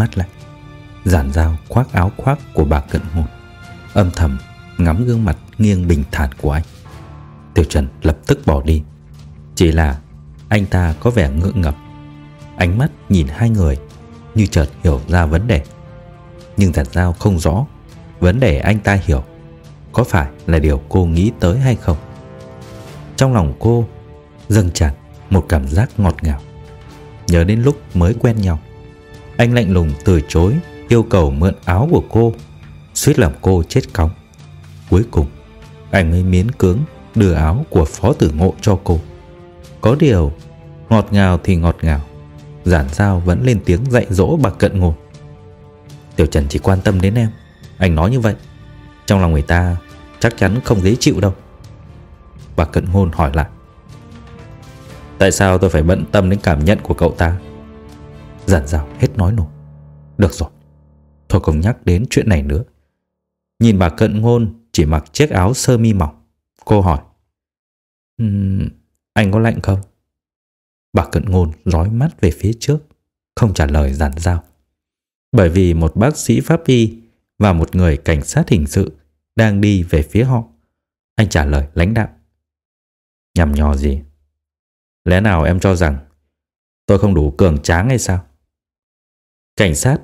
Mát lạnh Giản dao khoác áo khoác của bà cận hồn, Âm thầm ngắm gương mặt nghiêng bình thản của anh. Tiểu Trần lập tức bỏ đi. Chỉ là anh ta có vẻ ngượng ngập. Ánh mắt nhìn hai người Như chợt hiểu ra vấn đề. Nhưng giản dao không rõ Vấn đề anh ta hiểu Có phải là điều cô nghĩ tới hay không. Trong lòng cô Dâng tràn một cảm giác ngọt ngào. Nhớ đến lúc mới quen nhau anh lạnh lùng từ chối yêu cầu mượn áo của cô, suýt làm cô chết cóng. Cuối cùng, anh mới miến cưỡng đưa áo của phó tử ngộ cho cô. Có điều, ngọt ngào thì ngọt ngào, giản giao vẫn lên tiếng dạy dỗ bà cận ngồi Tiểu Trần chỉ quan tâm đến em, anh nói như vậy. Trong lòng người ta chắc chắn không dễ chịu đâu. Bà cận ngôn hỏi lại. Tại sao tôi phải bận tâm đến cảm nhận của cậu ta? Giản dào hết nói nổi Được rồi Thôi không nhắc đến chuyện này nữa Nhìn bà cận ngôn chỉ mặc chiếc áo sơ mi mỏng Cô hỏi um, Anh có lạnh không? Bà cận ngôn dõi mắt về phía trước Không trả lời giản dao. Bởi vì một bác sĩ pháp y Và một người cảnh sát hình sự Đang đi về phía họ Anh trả lời lãnh đạo Nhằm nhò gì Lẽ nào em cho rằng Tôi không đủ cường tráng hay sao Cảnh sát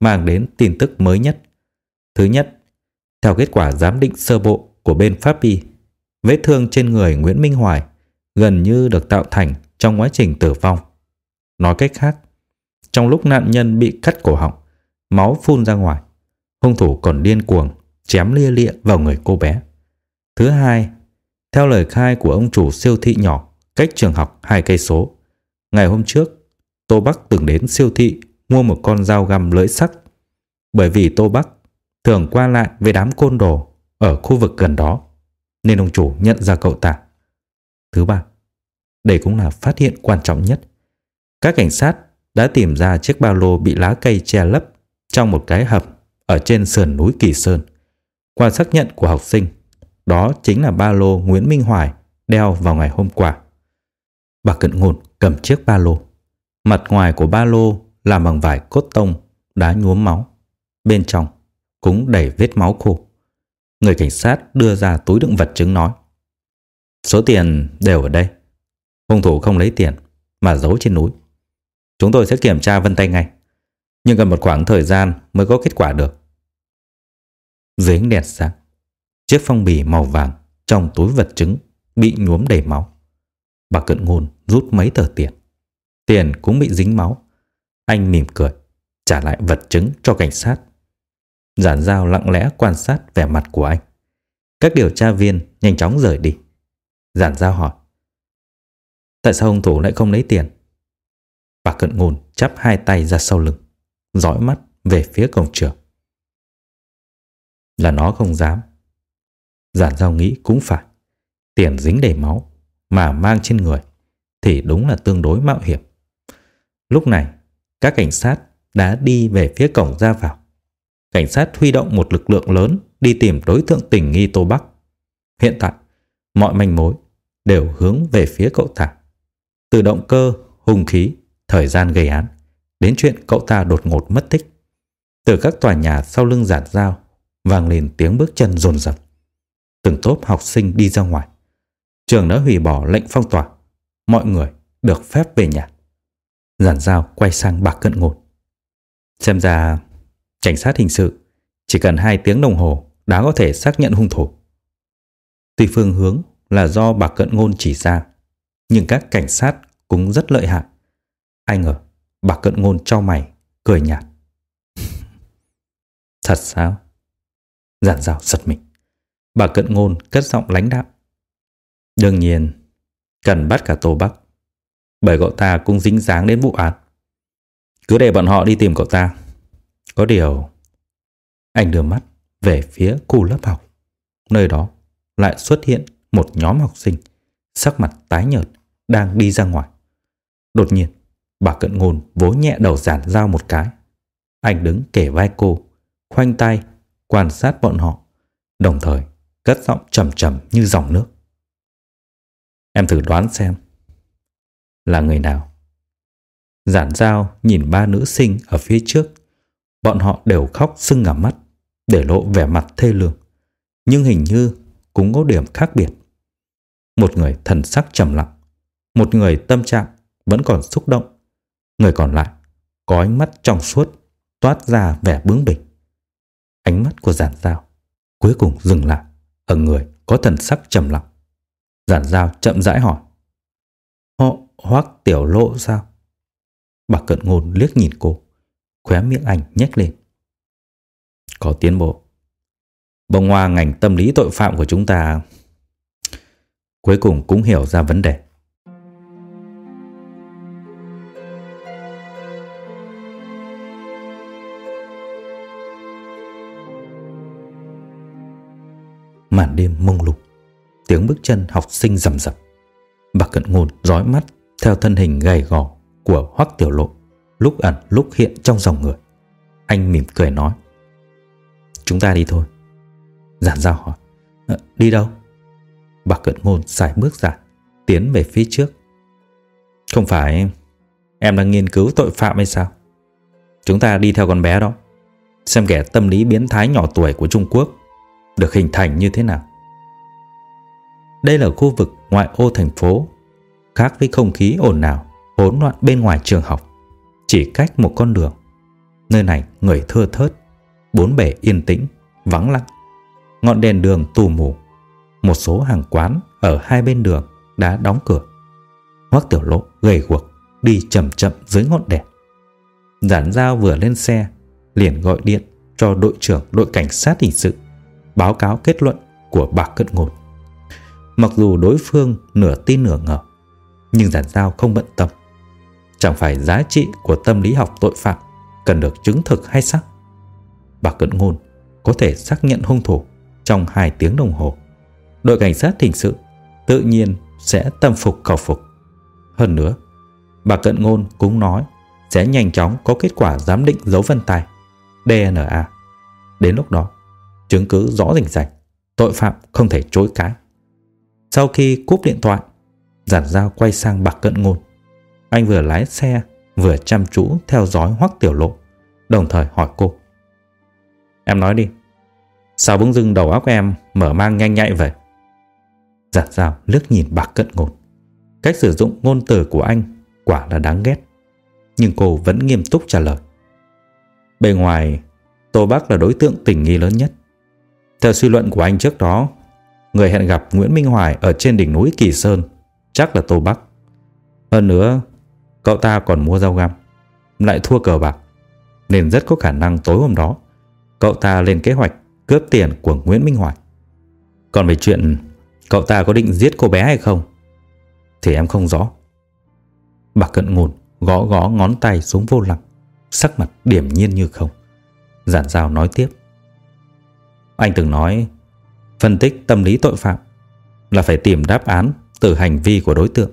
mang đến tin tức mới nhất. Thứ nhất, theo kết quả giám định sơ bộ của bên pháp y, vết thương trên người Nguyễn Minh Hoài gần như được tạo thành trong quá trình tử vong. Nói cách khác, trong lúc nạn nhân bị cắt cổ họng, máu phun ra ngoài, hung thủ còn điên cuồng chém lia lịa vào người cô bé. Thứ hai, theo lời khai của ông chủ siêu thị nhỏ cách trường học hai cây số, ngày hôm trước, Tô Bắc từng đến siêu thị mua một con dao găm lưỡi sắc. Bởi vì Tô Bắc thường qua lại với đám côn đồ ở khu vực gần đó, nên ông chủ nhận ra cậu ta. Thứ ba, đây cũng là phát hiện quan trọng nhất. Các cảnh sát đã tìm ra chiếc ba lô bị lá cây che lấp trong một cái hầm ở trên sườn núi Kỳ Sơn. Qua xác nhận của học sinh, đó chính là ba lô Nguyễn Minh Hoài đeo vào ngày hôm qua. Bà Cận Ngôn cầm chiếc ba lô. Mặt ngoài của ba lô làm bằng vải cốt tông, đá nhuốm máu. Bên trong cũng đầy vết máu khô. Người cảnh sát đưa ra túi đựng vật chứng nói. Số tiền đều ở đây. Hung thủ không lấy tiền mà giấu trên núi. Chúng tôi sẽ kiểm tra vân tay ngay. Nhưng cần một khoảng thời gian mới có kết quả được. Dưới ánh đèn sáng, chiếc phong bì màu vàng trong túi vật chứng bị nhuốm đầy máu. Bà cận ngôn rút mấy tờ tiền. Tiền cũng bị dính máu anh mỉm cười, trả lại vật chứng cho cảnh sát. Giản giao lặng lẽ quan sát vẻ mặt của anh. Các điều tra viên nhanh chóng rời đi. Giản giao hỏi. Tại sao hung thủ lại không lấy tiền? Bà cận ngôn chắp hai tay ra sau lưng, dõi mắt về phía cổng trường. Là nó không dám. Giản giao nghĩ cũng phải. Tiền dính đầy máu mà mang trên người thì đúng là tương đối mạo hiểm. Lúc này, các cảnh sát đã đi về phía cổng ra vào. Cảnh sát huy động một lực lượng lớn đi tìm đối tượng tình nghi Tô Bắc. Hiện tại, mọi manh mối đều hướng về phía cậu ta. Từ động cơ, hung khí, thời gian gây án, đến chuyện cậu ta đột ngột mất tích. Từ các tòa nhà sau lưng giản dao, vang lên tiếng bước chân rồn rập. Từng tốp học sinh đi ra ngoài. Trường đã hủy bỏ lệnh phong tỏa. mọi người được phép về nhà. Giản dao quay sang bạc cận ngột Xem ra cảnh sát hình sự chỉ cần 2 tiếng đồng hồ đã có thể xác nhận hung thủ. Tuy phương hướng là do bạc cận ngôn chỉ ra, nhưng các cảnh sát cũng rất lợi hại. Ai ngờ, bạc cận ngôn cho mày, cười nhạt. Thật sao? Giản dao giật mình. Bà cận ngôn cất giọng lãnh đạm. Đương nhiên, cần bắt cả Tô Bắc. Bởi cậu ta cũng dính dáng đến vụ án. Cứ để bọn họ đi tìm cậu ta. Có điều... Anh đưa mắt về phía khu lớp học. Nơi đó lại xuất hiện một nhóm học sinh sắc mặt tái nhợt đang đi ra ngoài. Đột nhiên, bà cận ngôn vỗ nhẹ đầu giản dao một cái. Anh đứng kể vai cô, khoanh tay, quan sát bọn họ, đồng thời cất giọng trầm trầm như dòng nước. Em thử đoán xem, là người nào? Giản dao nhìn ba nữ sinh ở phía trước, bọn họ đều khóc sưng ngả mắt, để lộ vẻ mặt thê lương. Nhưng hình như cũng có điểm khác biệt. Một người thần sắc trầm lặng, một người tâm trạng vẫn còn xúc động, người còn lại có ánh mắt trong suốt, toát ra vẻ bướng bỉnh. Ánh mắt của giản dao cuối cùng dừng lại ở người có thần sắc trầm lặng. Giản dao chậm rãi hỏi. Họ hoác tiểu lộ sao? Bà cận ngôn liếc nhìn cô, khóe miệng ảnh nhếch lên. Có tiến bộ. Bông hoa ngành tâm lý tội phạm của chúng ta cuối cùng cũng hiểu ra vấn đề. Màn đêm mông lung Tiếng bước chân học sinh rầm rập Bà cận ngôn dõi mắt theo thân hình gầy gò của Hoắc Tiểu Lộ Lúc ẩn lúc hiện trong dòng người Anh mỉm cười nói Chúng ta đi thôi Giản giao hỏi à, Đi đâu? Bà cận ngôn xài bước ra Tiến về phía trước Không phải Em đang nghiên cứu tội phạm hay sao? Chúng ta đi theo con bé đó Xem kẻ tâm lý biến thái nhỏ tuổi của Trung Quốc được hình thành như thế nào. Đây là khu vực ngoại ô thành phố, khác với không khí ồn ào, hỗn loạn bên ngoài trường học, chỉ cách một con đường. Nơi này người thưa thớt, bốn bể yên tĩnh, vắng lặng. Ngọn đèn đường tù mù, một số hàng quán ở hai bên đường đã đóng cửa. Hoắc Tiểu Lộ gầy guộc đi chậm chậm dưới ngọn đèn. Giản Giao vừa lên xe, liền gọi điện cho đội trưởng đội cảnh sát hình sự báo cáo kết luận của bà Cận ngột Mặc dù đối phương nửa tin nửa ngờ, nhưng giản giao không bận tâm. Chẳng phải giá trị của tâm lý học tội phạm cần được chứng thực hay xác. Bà Cận Ngôn có thể xác nhận hung thủ trong 2 tiếng đồng hồ. Đội cảnh sát hình sự tự nhiên sẽ tâm phục khẩu phục. Hơn nữa, bà Cận Ngôn cũng nói sẽ nhanh chóng có kết quả giám định dấu vân tay DNA. Đến lúc đó, chứng cứ rõ rành rành, tội phạm không thể chối cãi. Sau khi cúp điện thoại, giản giao quay sang bạc cận ngôn. Anh vừa lái xe, vừa chăm chú theo dõi hoắc tiểu lộ, đồng thời hỏi cô. Em nói đi, sao bỗng dưng đầu óc em mở mang nhanh nhạy vậy? Giản giao lướt nhìn bạc cận ngôn. Cách sử dụng ngôn từ của anh quả là đáng ghét. Nhưng cô vẫn nghiêm túc trả lời. Bề ngoài, Tô Bắc là đối tượng tình nghi lớn nhất. Theo suy luận của anh trước đó, người hẹn gặp Nguyễn Minh Hoài ở trên đỉnh núi Kỳ Sơn chắc là Tô Bắc. Hơn nữa, cậu ta còn mua dao găm, lại thua cờ bạc, nên rất có khả năng tối hôm đó cậu ta lên kế hoạch cướp tiền của Nguyễn Minh Hoài. Còn về chuyện cậu ta có định giết cô bé hay không, thì em không rõ. Bà cận ngùn gõ gõ ngón tay xuống vô lăng, sắc mặt điểm nhiên như không. Giản dao nói tiếp. Anh từng nói phân tích tâm lý tội phạm là phải tìm đáp án từ hành vi của đối tượng.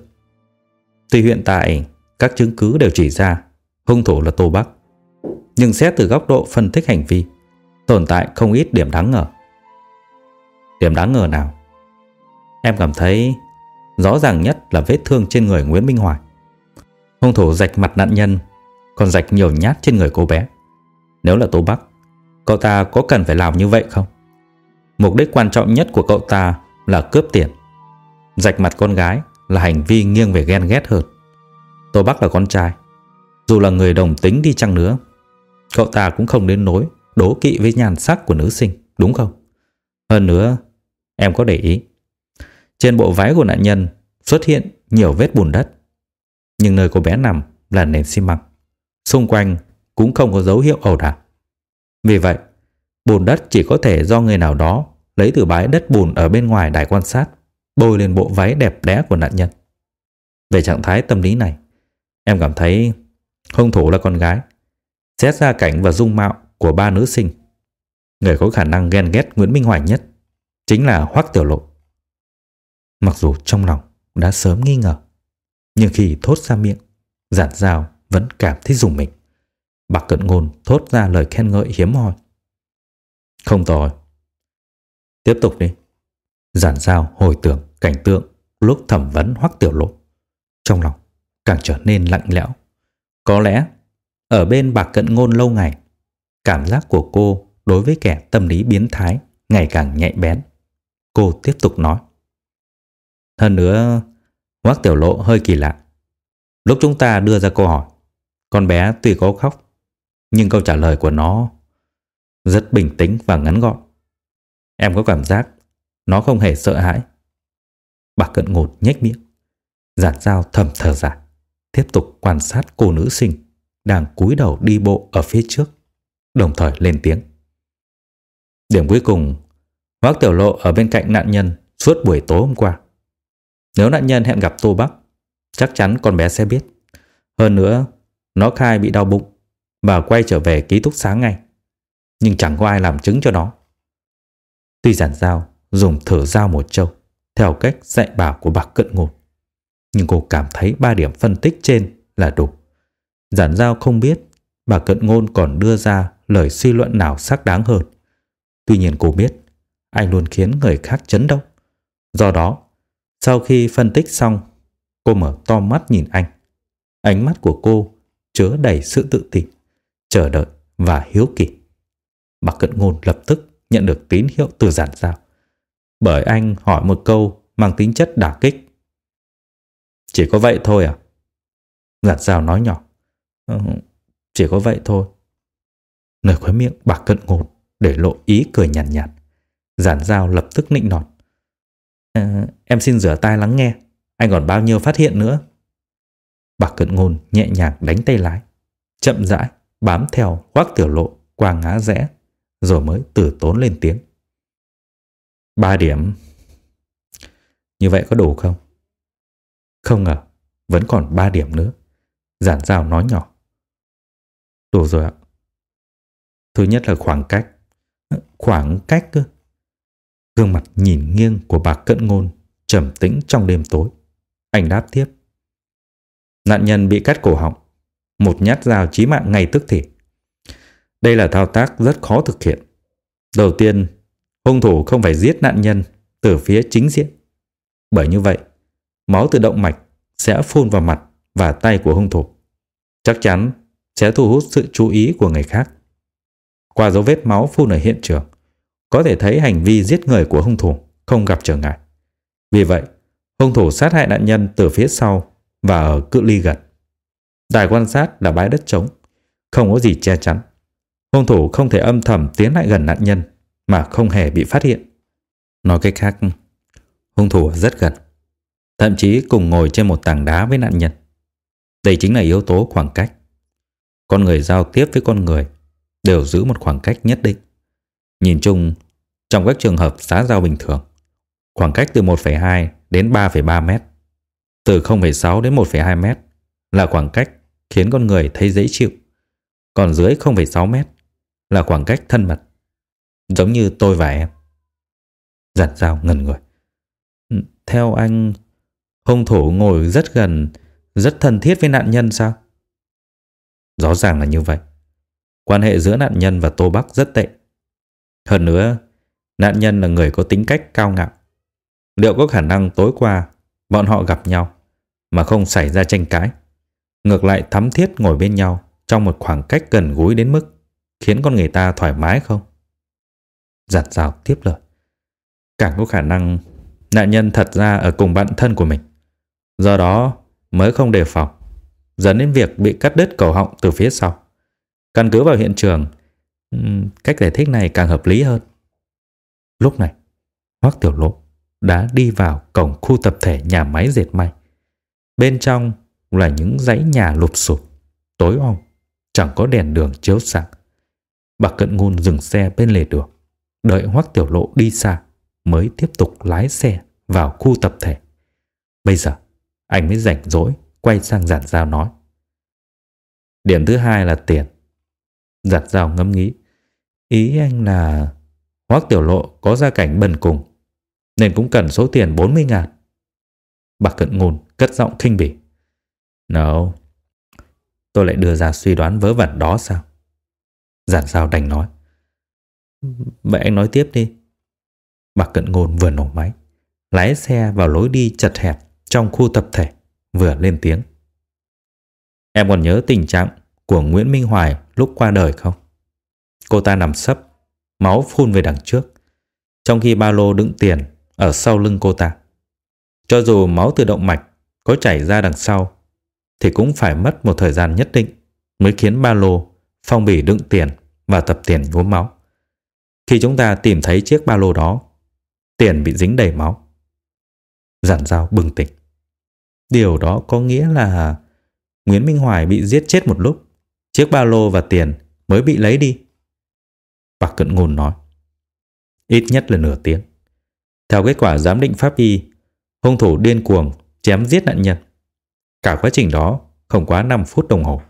Tuy hiện tại các chứng cứ đều chỉ ra hung thủ là Tô Bắc, nhưng xét từ góc độ phân tích hành vi, tồn tại không ít điểm đáng ngờ. Điểm đáng ngờ nào? Em cảm thấy rõ ràng nhất là vết thương trên người Nguyễn Minh Hoài. Hung thủ rạch mặt nạn nhân, còn rạch nhiều nhát trên người cô bé. Nếu là Tô Bắc, cậu ta có cần phải làm như vậy không? Mục đích quan trọng nhất của cậu ta là cướp tiền. Rạch mặt con gái là hành vi nghiêng về ghen ghét hơn. Tô Bắc là con trai, dù là người đồng tính đi chăng nữa, cậu ta cũng không đến nỗi đố kỵ với nhan sắc của nữ sinh, đúng không? Hơn nữa, em có để ý, trên bộ váy của nạn nhân xuất hiện nhiều vết bùn đất, nhưng nơi cô bé nằm là nền xi măng. Xung quanh cũng không có dấu hiệu ẩu đả. Vì vậy, bùn đất chỉ có thể do người nào đó lấy từ bãi đất bùn ở bên ngoài đài quan sát, bôi lên bộ váy đẹp đẽ của nạn nhân. Về trạng thái tâm lý này, em cảm thấy hung thủ là con gái. Xét ra cảnh và dung mạo của ba nữ sinh, người có khả năng ghen ghét Nguyễn Minh Hoài nhất chính là Hoắc Tiểu Lộ. Mặc dù trong lòng đã sớm nghi ngờ, nhưng khi thốt ra miệng, giản dao vẫn cảm thấy dùng mình. Bạc cận ngôn thốt ra lời khen ngợi hiếm hoi. Không tồi. Tiếp tục đi. Giản dao hồi tưởng cảnh tượng lúc thẩm vấn hoắc tiểu lộ. Trong lòng càng trở nên lạnh lẽo. Có lẽ ở bên bạc cận ngôn lâu ngày, cảm giác của cô đối với kẻ tâm lý biến thái ngày càng nhạy bén. Cô tiếp tục nói. Hơn nữa, hoắc tiểu lộ hơi kỳ lạ. Lúc chúng ta đưa ra câu hỏi, con bé tuy có khóc, nhưng câu trả lời của nó rất bình tĩnh và ngắn gọn. Em có cảm giác nó không hề sợ hãi. Bà cận ngột nhếch miệng, giản dao thầm thở dài, tiếp tục quan sát cô nữ sinh đang cúi đầu đi bộ ở phía trước, đồng thời lên tiếng. Điểm cuối cùng, Hoác Tiểu Lộ ở bên cạnh nạn nhân suốt buổi tối hôm qua. Nếu nạn nhân hẹn gặp Tô Bắc, chắc chắn con bé sẽ biết. Hơn nữa, nó khai bị đau bụng và quay trở về ký túc xá ngay. Nhưng chẳng có ai làm chứng cho nó. Tuy giản dao dùng thử dao một châu theo cách dạy bảo của bạc cận ngôn. Nhưng cô cảm thấy ba điểm phân tích trên là đủ. Giản giao không biết bà cận ngôn còn đưa ra lời suy luận nào xác đáng hơn. Tuy nhiên cô biết anh luôn khiến người khác chấn động. Do đó, sau khi phân tích xong, cô mở to mắt nhìn anh. Ánh mắt của cô chứa đầy sự tự tin, chờ đợi và hiếu kỳ. bà cận ngôn lập tức nhận được tín hiệu từ giản giao. Bởi anh hỏi một câu mang tính chất đả kích. Chỉ có vậy thôi à? Giản rào nói nhỏ. Ừ, chỉ có vậy thôi. Nơi khóe miệng bạc cận ngột để lộ ý cười nhàn nhạt, nhạt. Giản dao lập tức nịnh nọt. À, em xin rửa tay lắng nghe. Anh còn bao nhiêu phát hiện nữa? Bạc cận ngôn nhẹ nhàng đánh tay lái. Chậm rãi bám theo quắc tiểu lộ qua ngã rẽ rồi mới tử tốn lên tiếng. Ba điểm. Như vậy có đủ không? Không à vẫn còn ba điểm nữa. Giản rào nói nhỏ. Đủ rồi ạ. Thứ nhất là khoảng cách. Khoảng cách cơ. Gương mặt nhìn nghiêng của bà cận ngôn trầm tĩnh trong đêm tối. Anh đáp tiếp. Nạn nhân bị cắt cổ họng. Một nhát dao chí mạng ngay tức thì. Đây là thao tác rất khó thực hiện. Đầu tiên, hung thủ không phải giết nạn nhân từ phía chính diện. Bởi như vậy, máu từ động mạch sẽ phun vào mặt và tay của hung thủ. Chắc chắn sẽ thu hút sự chú ý của người khác. Qua dấu vết máu phun ở hiện trường, có thể thấy hành vi giết người của hung thủ không gặp trở ngại. Vì vậy, hung thủ sát hại nạn nhân từ phía sau và ở cự ly gần. Đài quan sát là bãi đất trống, không có gì che chắn. Hung thủ không thể âm thầm tiến lại gần nạn nhân mà không hề bị phát hiện. Nói cách khác, hung thủ rất gần, thậm chí cùng ngồi trên một tảng đá với nạn nhân. Đây chính là yếu tố khoảng cách. Con người giao tiếp với con người đều giữ một khoảng cách nhất định. Nhìn chung, trong các trường hợp xã giao bình thường, khoảng cách từ 1,2 đến 3,3 mét, từ 0,6 đến 1,2 mét là khoảng cách khiến con người thấy dễ chịu. Còn dưới 0,6 mét là khoảng cách thân mật. Giống như tôi và em. Giặt dao ngần người. Theo anh, hung thủ ngồi rất gần, rất thân thiết với nạn nhân sao? Rõ ràng là như vậy. Quan hệ giữa nạn nhân và Tô Bắc rất tệ. Hơn nữa, nạn nhân là người có tính cách cao ngạo. Liệu có khả năng tối qua bọn họ gặp nhau mà không xảy ra tranh cãi? Ngược lại thắm thiết ngồi bên nhau trong một khoảng cách gần gũi đến mức khiến con người ta thoải mái không? Giặt rào tiếp lời. Càng có khả năng nạn nhân thật ra ở cùng bạn thân của mình. Do đó mới không đề phòng, dẫn đến việc bị cắt đứt cổ họng từ phía sau. Căn cứ vào hiện trường, cách giải thích này càng hợp lý hơn. Lúc này, Hoắc Tiểu Lộ đã đi vào cổng khu tập thể nhà máy dệt may. Bên trong là những dãy nhà lụp sụp, tối om, chẳng có đèn đường chiếu sáng. Bà Cận Ngôn dừng xe bên lề đường, đợi Hoắc Tiểu Lộ đi xa mới tiếp tục lái xe vào khu tập thể. Bây giờ, anh mới rảnh rỗi quay sang giản giao nói. Điểm thứ hai là tiền. Giản giao ngẫm nghĩ. Ý anh là Hoắc Tiểu Lộ có gia cảnh bần cùng nên cũng cần số tiền 40 ngàn. Bà Cận Ngôn cất giọng khinh bỉ. No, tôi lại đưa ra suy đoán vớ vẩn đó sao? Giản giao đành nói. Vậy anh nói tiếp đi. Bà Cận Ngôn vừa nổ máy, lái xe vào lối đi chật hẹp trong khu tập thể, vừa lên tiếng. Em còn nhớ tình trạng của Nguyễn Minh Hoài lúc qua đời không? Cô ta nằm sấp, máu phun về đằng trước, trong khi ba lô đựng tiền ở sau lưng cô ta. Cho dù máu từ động mạch có chảy ra đằng sau, thì cũng phải mất một thời gian nhất định mới khiến ba lô phong bì đựng tiền và tập tiền nhuốm máu. Khi chúng ta tìm thấy chiếc ba lô đó, tiền bị dính đầy máu. Giản dao bừng tỉnh. Điều đó có nghĩa là Nguyễn Minh Hoài bị giết chết một lúc, chiếc ba lô và tiền mới bị lấy đi. Bạc Cận Ngôn nói. Ít nhất là nửa tiếng. Theo kết quả giám định pháp y, hung thủ điên cuồng chém giết nạn nhân. Cả quá trình đó không quá 5 phút đồng hồ.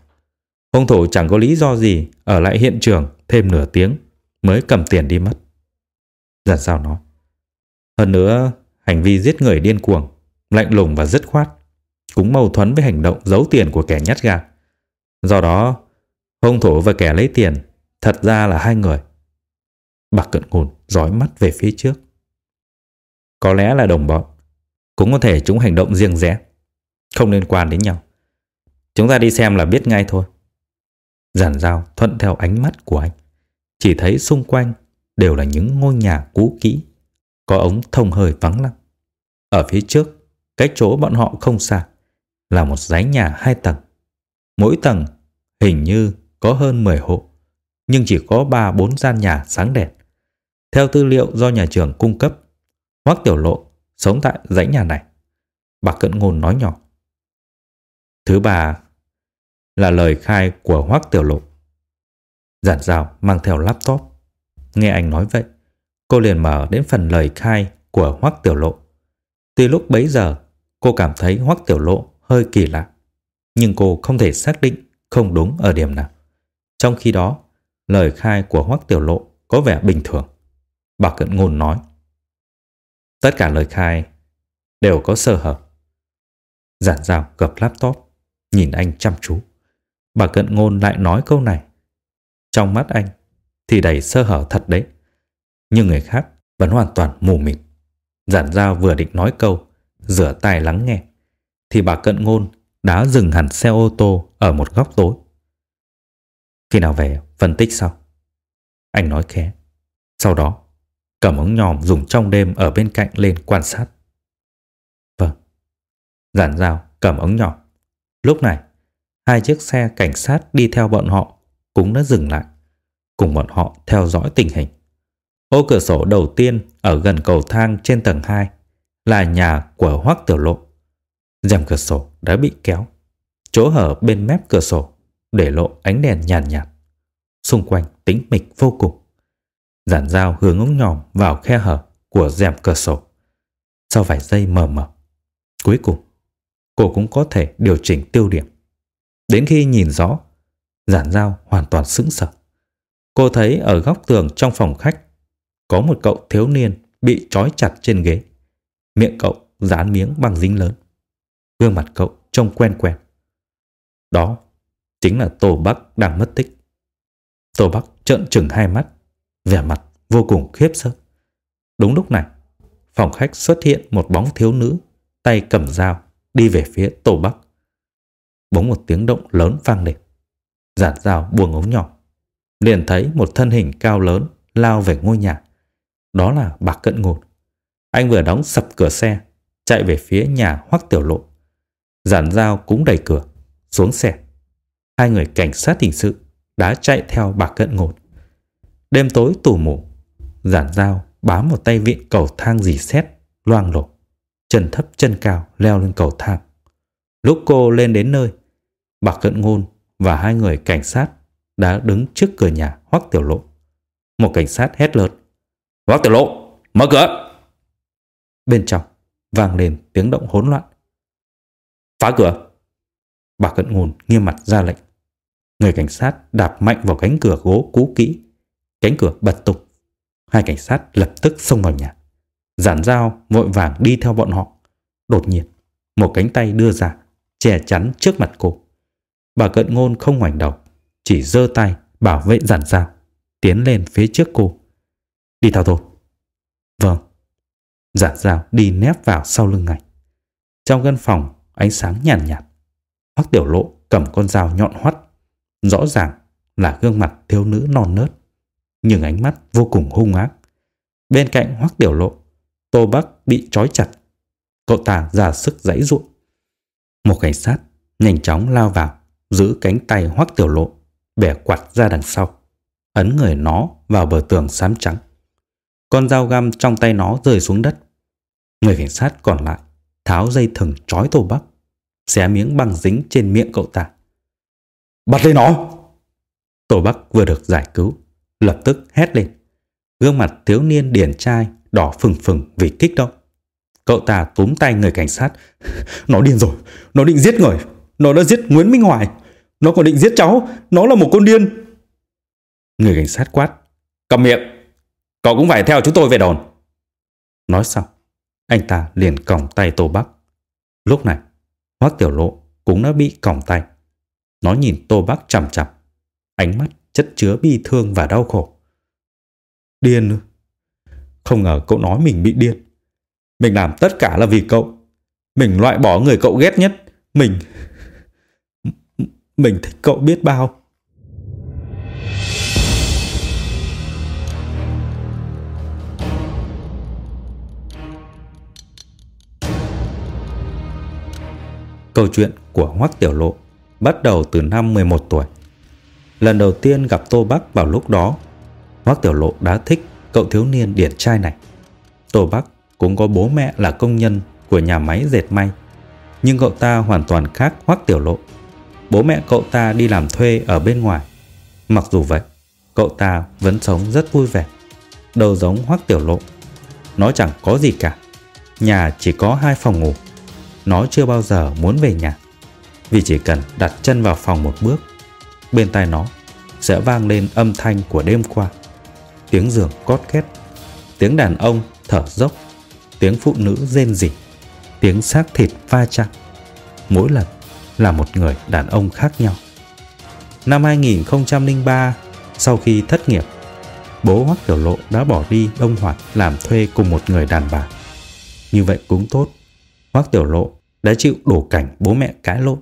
Hung thủ chẳng có lý do gì ở lại hiện trường thêm nửa tiếng mới cầm tiền đi mất. Giản sao nó. Hơn nữa, hành vi giết người điên cuồng, lạnh lùng và dứt khoát cũng mâu thuẫn với hành động giấu tiền của kẻ nhát gan. Do đó, hung thủ và kẻ lấy tiền thật ra là hai người. Bạc cận ngùn dõi mắt về phía trước. Có lẽ là đồng bọn. Cũng có thể chúng hành động riêng rẽ. Không liên quan đến nhau. Chúng ta đi xem là biết ngay thôi. Giản dao thuận theo ánh mắt của anh. Chỉ thấy xung quanh đều là những ngôi nhà cũ kỹ. Có ống thông hơi vắng lặng. Ở phía trước, cách chỗ bọn họ không xa, là một dãy nhà hai tầng. Mỗi tầng hình như có hơn 10 hộ, nhưng chỉ có 3-4 gian nhà sáng đèn. Theo tư liệu do nhà trường cung cấp, Hoắc Tiểu Lộ sống tại dãy nhà này. Bà Cận Ngôn nói nhỏ. Thứ ba là lời khai của Hoắc Tiểu Lộ. Giản rào mang theo laptop. Nghe anh nói vậy, cô liền mở đến phần lời khai của Hoắc Tiểu Lộ. Tuy lúc bấy giờ, cô cảm thấy Hoắc Tiểu Lộ hơi kỳ lạ, nhưng cô không thể xác định không đúng ở điểm nào. Trong khi đó, lời khai của Hoắc Tiểu Lộ có vẻ bình thường. Bà Cận Ngôn nói. Tất cả lời khai đều có sơ hở. Giản dao gập laptop, nhìn anh chăm chú. Bà Cận Ngôn lại nói câu này. Trong mắt anh thì đầy sơ hở thật đấy. Nhưng người khác vẫn hoàn toàn mù mịt. Giản giao vừa định nói câu, rửa tay lắng nghe, thì bà Cận Ngôn đã dừng hẳn xe ô tô ở một góc tối. Khi nào về, phân tích sau. Anh nói khẽ. Sau đó, cầm ống nhòm dùng trong đêm ở bên cạnh lên quan sát. Vâng. Giản giao cầm ống nhòm. Lúc này, hai chiếc xe cảnh sát đi theo bọn họ cũng đã dừng lại, cùng bọn họ theo dõi tình hình. Ô cửa sổ đầu tiên ở gần cầu thang trên tầng 2 là nhà của Hoắc Tiểu Lộ. rèm cửa sổ đã bị kéo, chỗ hở bên mép cửa sổ để lộ ánh đèn nhàn nhạt, nhạt. Xung quanh tĩnh mịch vô cùng. Giản dao hướng ống nhòm vào khe hở của rèm cửa sổ. Sau vài giây mờ mờ, cuối cùng cô cũng có thể điều chỉnh tiêu điểm. Đến khi nhìn rõ, giản dao hoàn toàn sững sờ. Cô thấy ở góc tường trong phòng khách có một cậu thiếu niên bị trói chặt trên ghế. Miệng cậu dán miếng băng dính lớn. Gương mặt cậu trông quen quen. Đó chính là Tô Bắc đang mất tích. Tô Bắc trợn trừng hai mắt, vẻ mặt vô cùng khiếp sợ. Đúng lúc này, phòng khách xuất hiện một bóng thiếu nữ, tay cầm dao, đi về phía Tô Bắc. Bỗng một tiếng động lớn vang lên. Giản dao buông ống nhỏ. Liền thấy một thân hình cao lớn lao về ngôi nhà. Đó là Bạc Cận Ngột. Anh vừa đóng sập cửa xe, chạy về phía nhà Hoắc Tiểu Lộ. Giản dao cũng đẩy cửa, xuống xe. Hai người cảnh sát hình sự đã chạy theo bạc cận ngột. Đêm tối tù mù, giản dao bám vào tay vịn cầu thang dì xét, loang lổ. Chân thấp chân cao leo lên cầu thang. Lúc cô lên đến nơi, bạc cận ngôn và hai người cảnh sát đã đứng trước cửa nhà Hoắc Tiểu Lộ. Một cảnh sát hét lớn. Hoắc Tiểu Lộ, mở cửa! Bên trong vang lên tiếng động hỗn loạn. Phá cửa! Bà Cận Ngôn nghiêm mặt ra lệnh. Người cảnh sát đạp mạnh vào cánh cửa gỗ cũ kỹ. Cánh cửa bật tung. Hai cảnh sát lập tức xông vào nhà. Giản dao vội vàng đi theo bọn họ. Đột nhiên, một cánh tay đưa ra, che chắn trước mặt cô. Bà Cận Ngôn không ngoảnh đầu, chỉ giơ tay bảo vệ giản dao, tiến lên phía trước cô. Đi theo tôi. Vâng. Giản dao đi nép vào sau lưng ngành Trong căn phòng, ánh sáng nhàn nhạt, nhạt. Hoắc Tiểu Lộ cầm con dao nhọn hoắt. Rõ ràng là gương mặt thiếu nữ non nớt, nhưng ánh mắt vô cùng hung ác. Bên cạnh Hoắc Tiểu Lộ, Tô Bắc bị trói chặt. Cậu ta ra sức giãy ruộng. Một cảnh sát nhanh chóng lao vào, giữ cánh tay Hoắc Tiểu Lộ, bẻ quạt ra đằng sau, ấn người nó vào bờ tường xám trắng. Con dao găm trong tay nó rơi xuống đất. Người cảnh sát còn lại tháo dây thừng trói Tô Bắc, xé miếng băng dính trên miệng cậu ta. Bắt lấy nó! Tô Bắc vừa được giải cứu, lập tức hét lên. Gương mặt thiếu niên điển trai đỏ phừng phừng vì kích động. Cậu ta túm tay người cảnh sát. Nó điên rồi, nó định giết người. Nó đã giết Nguyễn Minh Hoài. Nó còn định giết cháu, nó là một con điên. Người cảnh sát quát. Cầm miệng, cậu cũng phải theo chúng tôi về đồn. Nói xong, anh ta liền còng tay Tô Bắc. Lúc này, Hoác Tiểu Lộ cũng đã bị còng tay. Nó nhìn Tô Bắc chằm chằm, ánh mắt chất chứa bi thương và đau khổ. Điên nữa. Không ngờ cậu nói mình bị điên. Mình làm tất cả là vì cậu. Mình loại bỏ người cậu ghét nhất. Mình... Mình thích cậu biết bao. Câu chuyện của Hoắc Tiểu Lộ bắt đầu từ năm 11 tuổi. Lần đầu tiên gặp Tô Bắc vào lúc đó, Hoắc Tiểu Lộ đã thích cậu thiếu niên điển trai này. Tô Bắc cũng có bố mẹ là công nhân của nhà máy dệt may, nhưng cậu ta hoàn toàn khác Hoắc Tiểu Lộ. Bố mẹ cậu ta đi làm thuê ở bên ngoài. Mặc dù vậy, cậu ta vẫn sống rất vui vẻ. Đầu giống Hoắc Tiểu Lộ. Nó chẳng có gì cả. Nhà chỉ có hai phòng ngủ. Nó chưa bao giờ muốn về nhà. Vì chỉ cần đặt chân vào phòng một bước, bên tai nó sẽ vang lên âm thanh của đêm qua tiếng giường cót két, tiếng đàn ông thở dốc, tiếng phụ nữ rên rỉ, tiếng xác thịt va chạm. Mỗi lần là một người đàn ông khác nhau. Năm 2003, sau khi thất nghiệp, bố Hoắc Tiểu Lộ đã bỏ đi Đông Hoạt làm thuê cùng một người đàn bà. Như vậy cũng tốt. Hoắc Tiểu Lộ đã chịu đổ cảnh bố mẹ cãi lộn,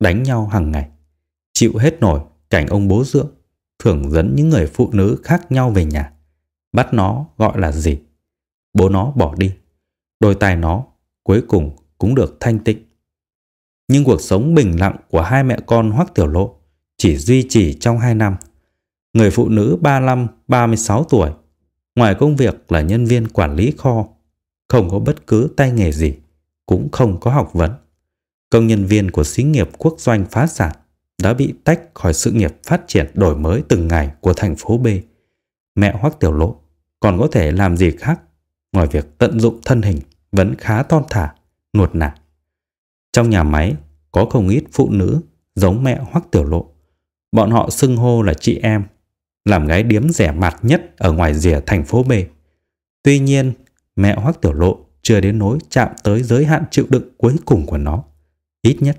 đánh nhau hàng ngày. Chịu hết nổi cảnh ông bố dưỡng thường dẫn những người phụ nữ khác nhau về nhà. Bắt nó gọi là gì? Bố nó bỏ đi. Đôi tài nó cuối cùng cũng được thanh tịnh. Nhưng cuộc sống bình lặng của hai mẹ con Hoắc Tiểu Lộ chỉ duy trì trong hai năm. Người phụ nữ 35-36 tuổi, ngoài công việc là nhân viên quản lý kho, không có bất cứ tay nghề gì, cũng không có học vấn. Công nhân viên của xí nghiệp quốc doanh phá sản đã bị tách khỏi sự nghiệp phát triển đổi mới từng ngày của thành phố B. Mẹ Hoắc Tiểu Lộ còn có thể làm gì khác ngoài việc tận dụng thân hình vẫn khá thon thả, nuột nả. Trong nhà máy có không ít phụ nữ giống mẹ Hoắc Tiểu Lộ. Bọn họ xưng hô là chị em, làm gái điếm rẻ mặt nhất ở ngoài rìa thành phố B. Tuy nhiên, mẹ Hoắc Tiểu Lộ chưa đến nỗi chạm tới giới hạn chịu đựng cuối cùng của nó. Ít nhất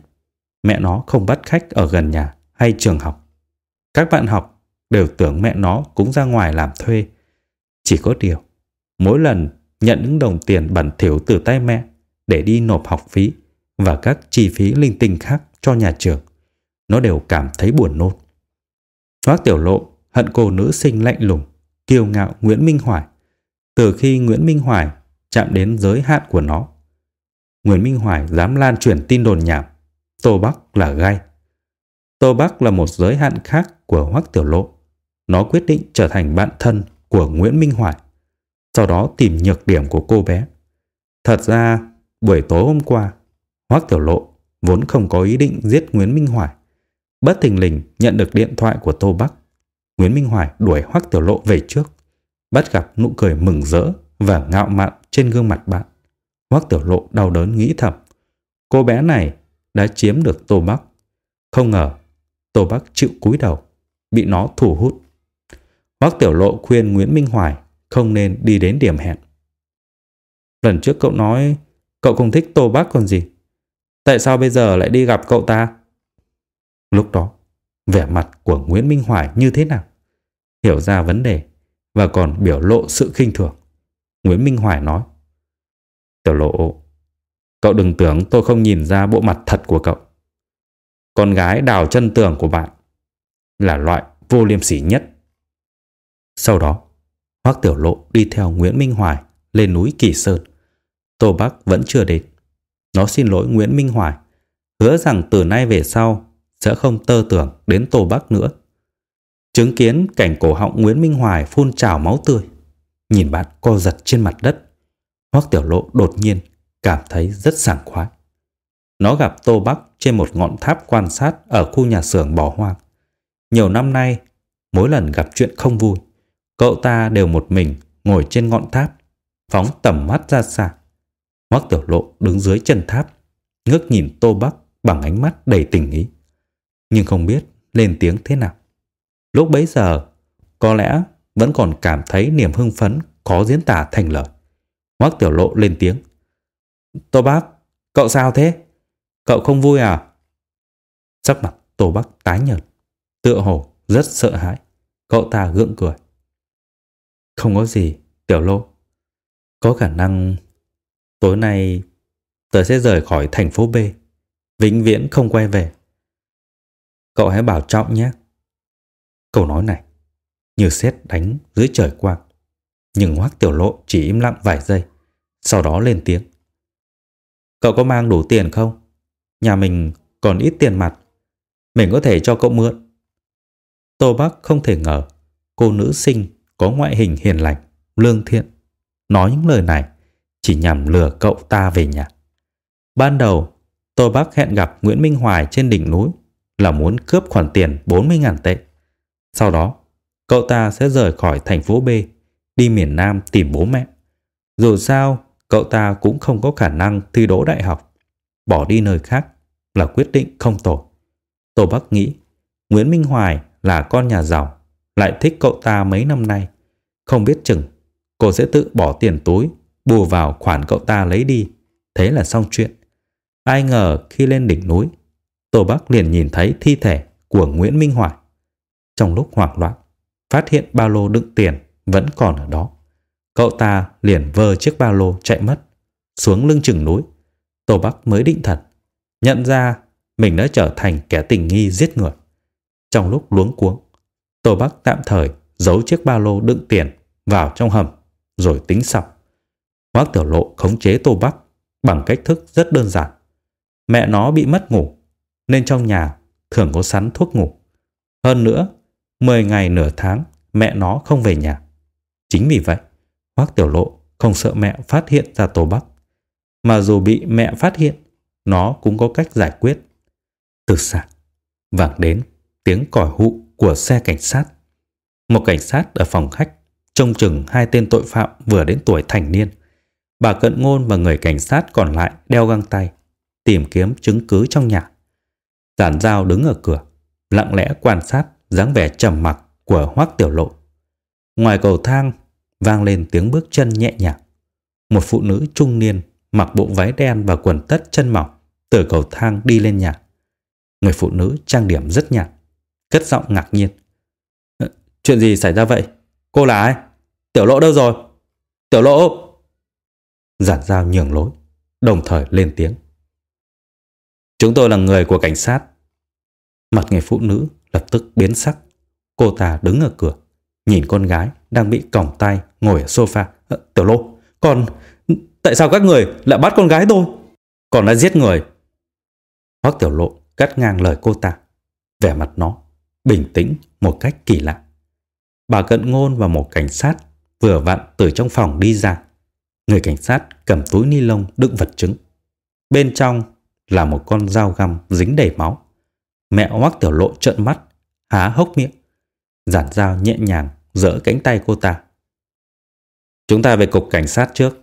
mẹ nó không bắt khách ở gần nhà hay trường học. Các bạn học đều tưởng mẹ nó cũng ra ngoài làm thuê. Chỉ có điều, mỗi lần nhận những đồng tiền bẩn thỉu từ tay mẹ để đi nộp học phí và các chi phí linh tinh khác cho nhà trường, nó đều cảm thấy buồn nôn. Hoác Tiểu Lộ hận cô nữ sinh lạnh lùng, kiêu ngạo Nguyễn Minh Hoài. Từ khi Nguyễn Minh Hoài chạm đến giới hạn của nó, Nguyễn Minh Hoài dám lan truyền tin đồn nhảm Tô Bắc là gai. Tô Bắc là một giới hạn khác của Hoắc Tiểu Lộ. Nó quyết định trở thành bạn thân của Nguyễn Minh Hoài. Sau đó tìm nhược điểm của cô bé. Thật ra, buổi tối hôm qua, Hoắc Tiểu Lộ vốn không có ý định giết Nguyễn Minh Hoài. Bất thình lình nhận được điện thoại của Tô Bắc. Nguyễn Minh Hoài đuổi Hoắc Tiểu Lộ về trước, bắt gặp nụ cười mừng rỡ và ngạo mạn trên gương mặt bạn. Hoắc Tiểu Lộ đau đớn nghĩ thầm, cô bé này đã chiếm được Tô Bắc. Không ngờ, Tô Bắc chịu cúi đầu, bị nó thủ hút. Hoắc Tiểu Lộ khuyên Nguyễn Minh Hoài không nên đi đến điểm hẹn. Lần trước cậu nói cậu không thích Tô Bắc còn gì. Tại sao bây giờ lại đi gặp cậu ta? Lúc đó, vẻ mặt của Nguyễn Minh Hoài như thế nào? Hiểu ra vấn đề và còn biểu lộ sự khinh thường. Nguyễn Minh Hoài nói Tiểu lộ, cậu đừng tưởng tôi không nhìn ra bộ mặt thật của cậu. Con gái đào chân tường của bạn là loại vô liêm sỉ nhất. Sau đó, Hoác Tiểu Lộ đi theo Nguyễn Minh Hoài lên núi Kỳ Sơn. Tô Bắc vẫn chưa đến. Nó xin lỗi Nguyễn Minh Hoài, hứa rằng từ nay về sau sẽ không tơ tưởng đến Tô Bắc nữa. Chứng kiến cảnh cổ họng Nguyễn Minh Hoài phun trào máu tươi, nhìn bạn co giật trên mặt đất, Hoắc Tiểu Lộ đột nhiên cảm thấy rất sảng khoái. Nó gặp Tô Bắc trên một ngọn tháp quan sát ở khu nhà xưởng bỏ hoang. Nhiều năm nay, mỗi lần gặp chuyện không vui, cậu ta đều một mình ngồi trên ngọn tháp, phóng tầm mắt ra xa. Hoắc Tiểu Lộ đứng dưới chân tháp, ngước nhìn Tô Bắc bằng ánh mắt đầy tình ý. Nhưng không biết lên tiếng thế nào. Lúc bấy giờ, có lẽ vẫn còn cảm thấy niềm hưng phấn khó diễn tả thành lời. Hoắc Tiểu Lộ lên tiếng. Tô bắc cậu sao thế? Cậu không vui à? Sắc mặt Tô Bắc tái nhợt, tựa hồ rất sợ hãi. Cậu ta gượng cười. Không có gì, Tiểu Lộ. Có khả năng tối nay tớ sẽ rời khỏi thành phố B, vĩnh viễn không quay về. Cậu hãy bảo trọng nhé. Câu nói này như sét đánh dưới trời quang. Nhưng Hoắc Tiểu Lộ chỉ im lặng vài giây, sau đó lên tiếng. Cậu có mang đủ tiền không? Nhà mình còn ít tiền mặt. Mình có thể cho cậu mượn. Tô Bắc không thể ngờ cô nữ sinh có ngoại hình hiền lành, lương thiện. Nói những lời này chỉ nhằm lừa cậu ta về nhà. Ban đầu, Tô Bắc hẹn gặp Nguyễn Minh Hoài trên đỉnh núi là muốn cướp khoản tiền 40.000 tệ. Sau đó, cậu ta sẽ rời khỏi thành phố B, đi miền Nam tìm bố mẹ. Dù sao, cậu ta cũng không có khả năng thi đỗ đại học. Bỏ đi nơi khác là quyết định không tồi. Tô Bắc nghĩ, Nguyễn Minh Hoài là con nhà giàu, lại thích cậu ta mấy năm nay. Không biết chừng, cô sẽ tự bỏ tiền túi, bù vào khoản cậu ta lấy đi. Thế là xong chuyện. Ai ngờ khi lên đỉnh núi, Tô Bắc liền nhìn thấy thi thể của Nguyễn Minh Hoài. Trong lúc hoảng loạn, phát hiện ba lô đựng tiền vẫn còn ở đó. Cậu ta liền vơ chiếc ba lô chạy mất, xuống lưng chừng núi. Tô Bắc mới định thần, nhận ra mình đã trở thành kẻ tình nghi giết người. Trong lúc luống cuống, Tô Bắc tạm thời giấu chiếc ba lô đựng tiền vào trong hầm, rồi tính sau. Hoác Tiểu Lộ khống chế Tô Bắc bằng cách thức rất đơn giản. Mẹ nó bị mất ngủ, nên trong nhà thường có sắn thuốc ngủ. Hơn nữa, 10 ngày nửa tháng mẹ nó không về nhà. Chính vì vậy, Hoác Tiểu Lộ không sợ mẹ phát hiện ra Tô Bắc. Mà dù bị mẹ phát hiện, nó cũng có cách giải quyết. Từ xa, vang đến tiếng còi hụ của xe cảnh sát. Một cảnh sát ở phòng khách trông chừng hai tên tội phạm vừa đến tuổi thành niên. Bà Cận Ngôn và người cảnh sát còn lại đeo găng tay, tìm kiếm chứng cứ trong nhà. Giản Giao đứng ở cửa, lặng lẽ quan sát dáng vẻ trầm mặc của Hoắc Tiểu Lộ. Ngoài cầu thang vang lên tiếng bước chân nhẹ nhàng. Một phụ nữ trung niên mặc bộ váy đen và quần tất chân mỏng từ cầu thang đi lên nhà. Người phụ nữ trang điểm rất nhạt, cất giọng ngạc nhiên. Ờ, chuyện gì xảy ra vậy? Cô là ai? Tiểu Lộ đâu rồi? Tiểu Lộ! Giản giao nhường lối, đồng thời lên tiếng. Chúng tôi là người của cảnh sát. Mặt người phụ nữ lập tức biến sắc. Cô ta đứng ở cửa, nhìn con gái đang bị còng tay ngồi ở sofa. Ờ, tiểu Lô, con... Tại sao các người lại bắt con gái tôi? Còn đã giết người. Hoắc Tiểu Lộ cắt ngang lời cô ta. Vẻ mặt nó bình tĩnh một cách kỳ lạ. Bà cận ngôn và một cảnh sát vừa vặn từ trong phòng đi ra. Người cảnh sát cầm túi ni lông đựng vật chứng. Bên trong là một con dao găm dính đầy máu. Mẹ Hoắc Tiểu Lộ trợn mắt, há hốc miệng. Giản dao nhẹ nhàng dỡ cánh tay cô ta. Chúng ta về cục cảnh sát trước.